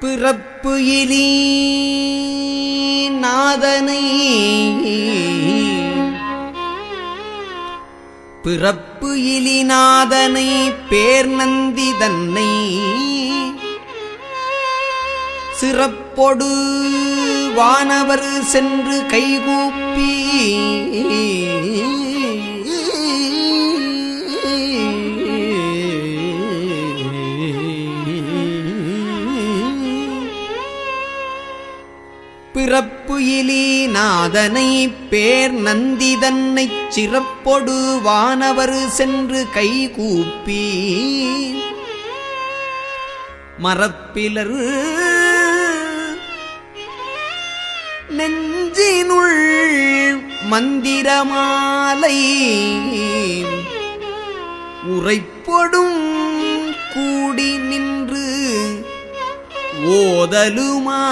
பிறப்பு இலி நாதனை. பிறப்பு இலிநாதனை பேர் நந்தி தன்னை. சிறப்பொடு வானவர் சென்று கைகூப்பி பிறப்பு இலி நாதனை பேர் நந்திதன்னைச் சிறப்பொடு வானவர் சென்று கைகூப்பி. மரப்பிலர் நெஞ்சினுள் மந்திரமாலை உரைப்பொடும் கூடி நின்று ஓதலுமா